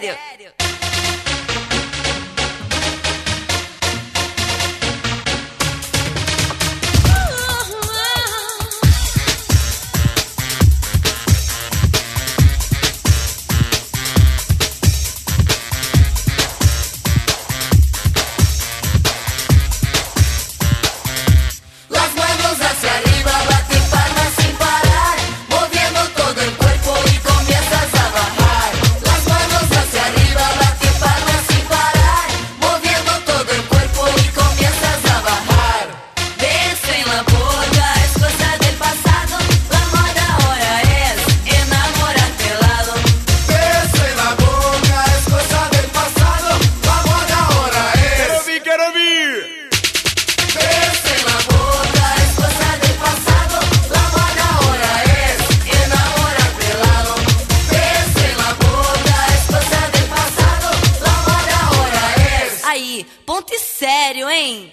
sério. Ponto sério, hein?